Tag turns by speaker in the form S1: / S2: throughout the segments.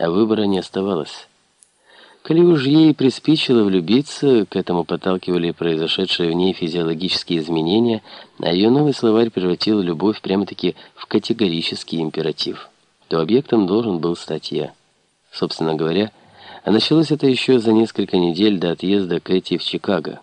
S1: а выбора не оставалось. Коли уж ей приспичило влюбиться, к этому подталкивали произошедшие в ней физиологические изменения, а ее новый словарь превратил любовь прямо-таки в категорический императив. То объектом должен был стать я. Собственно говоря, а началось это еще за несколько недель до отъезда Кэти в Чикаго.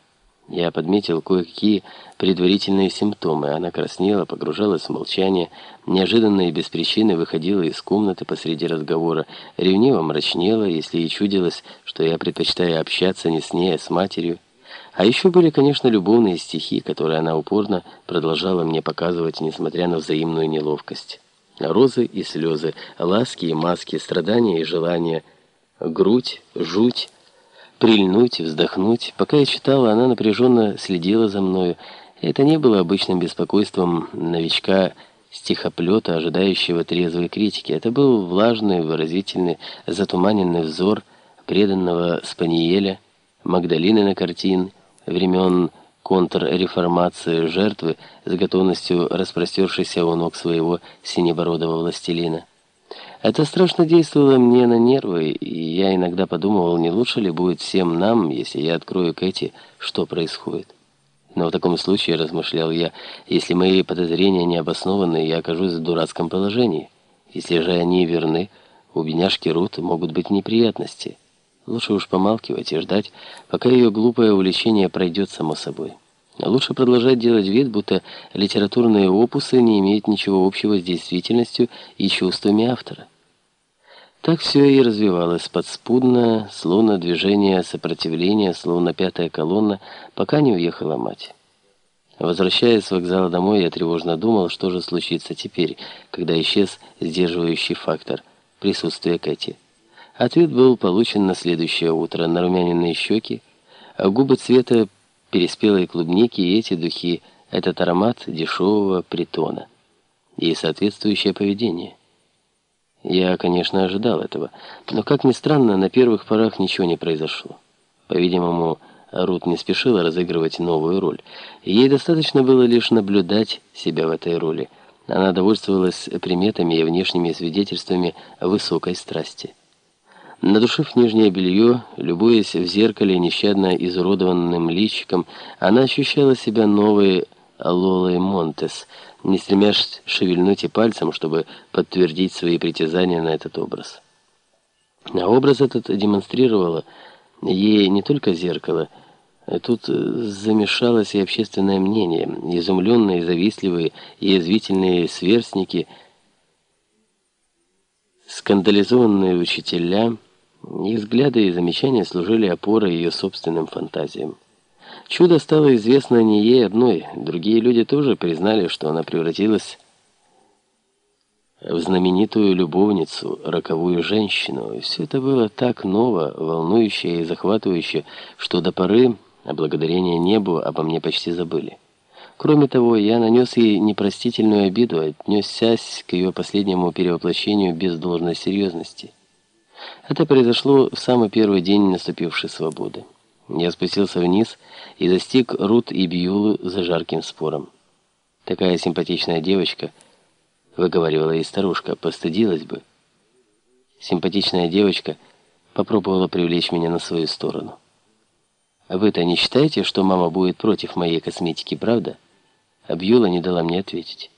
S1: Я подметил кое-какие предварительные симптомы. Она краснела, погружалась в молчание, неожиданно и без причины выходила из комнаты посреди разговора, ревниво мрачнела, если ей чудилось, что я предпочитаю общаться не с ней, а с матерью. А еще были, конечно, любовные стихи, которые она упорно продолжала мне показывать, несмотря на взаимную неловкость. Розы и слезы, ласки и маски, страдания и желания, грудь, жуть, прильнуть, вздохнуть. Пока я читала, она напряженно следила за мною. Это не было обычным беспокойством новичка стихоплета, ожидающего трезвой критики. Это был влажный, выразительный, затуманенный взор преданного Спаниеля, Магдалины на картин, времен контрреформации жертвы с готовностью распростершейся у ног своего синебородого властелина. Это страшно действовало мне на нервы, и я иногда подумывал, не лучше ли будет всем нам, если я открою Кэти, что происходит. Но в таком случае, размышлял я, если мои подозрения не обоснованы, я окажусь в дурацком положении. Если же они верны, у бедняжки Рут могут быть неприятности. Лучше уж помалкивать и ждать, пока ее глупое увлечение пройдет само собой. Лучше продолжать делать вид, будто литературные опусы не имеют ничего общего с действительностью и чувствами автора. Так все и развивалось подспудно, словно движение сопротивления, словно пятая колонна, пока не уехала мать. Возвращаясь с вокзала домой, я тревожно думал, что же случится теперь, когда исчез сдерживающий фактор – присутствие Кэти. Ответ был получен на следующее утро. Нарумяненные щеки, а губы цвета переспелой клубники и эти духи, этот аромат дешевого притона и соответствующее поведение. Я, конечно, ожидал этого, но, как ни странно, на первых порах ничего не произошло. По-видимому, Рут не спешила разыгрывать новую роль. Ей достаточно было лишь наблюдать себя в этой роли. Она довольствовалась приметами и внешними свидетельствами высокой страсти. Надушив нижнее белье, любуясь в зеркале нещадно изуродованным личиком, она ощущала себя новой Лолой Монтес, не стремясь шевельнуть и пальцем, чтобы подтвердить свои притязания на этот образ. А образ этот демонстрировало ей не только зеркало, Тут замешалось и общественное мнение. Изумленные, завистливые и язвительные сверстники, скандализованные учителя — их взгляды и замечания служили опорой ее собственным фантазиям. Чудо стало известно не ей одной. Другие люди тоже признали, что она превратилась в знаменитую любовницу, роковую женщину. Все это было так ново, волнующе и захватывающе, что до поры, а благодарение небу, обо мне почти забыли. Кроме того, я нанес ей непростительную обиду, отнесясь к ее последнему перевоплощению без должной серьезности. Это произошло в самый первый день наступившей свободы. Я спустился вниз и застиг Рут и Бьюлу за жарким спором. Такая симпатичная девочка, выговаривала ей старушка, постыдилась бы. Симпатичная девочка попробовала привлечь меня на свою сторону. А вы-то не считаете, что мама будет против моей косметики, правда? А Бьюла не дала мне ответить.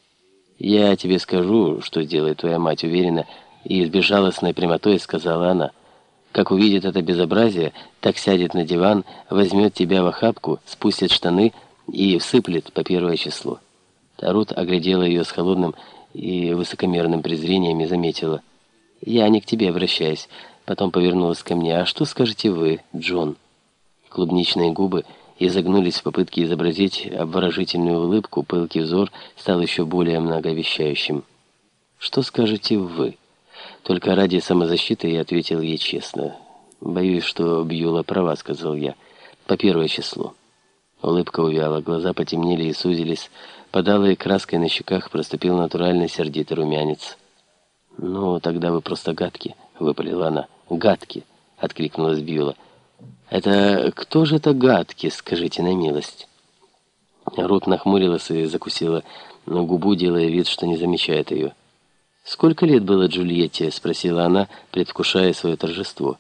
S1: Я тебе скажу, что сделает твоя мать, уверена, и с безжалостной прямотой сказала она. Как увидит это безобразие, так сядет на диван, возьмет тебя в охапку, спустит штаны и всыплет по первое число. Тарут оглядела ее с холодным и высокомерным презрением и заметила. «Я не к тебе обращаюсь». Потом повернулась ко мне. «А что скажете вы, Джон?» Клубничные губы изогнулись в попытке изобразить обворожительную улыбку, пылкий взор стал еще более многовещающим. «Что скажете вы?» Только ради самозащиты я ответил ей честно. «Боюсь, что Бьюла права», — сказал я. «По первое число». Улыбка увяла, глаза потемнели и сузились. Подалой краской на щеках проступил натуральный сердитый румянец. «Ну, тогда вы просто гадки», — выпалила она. «Гадки», — откликнулась Бьюла. «Это кто же это гадки, скажите на милость?» Рут нахмурилась и закусила губу, делая вид, что не замечает ее. «Сколько лет было Джульетте?» — спросила она, предвкушая свое торжество.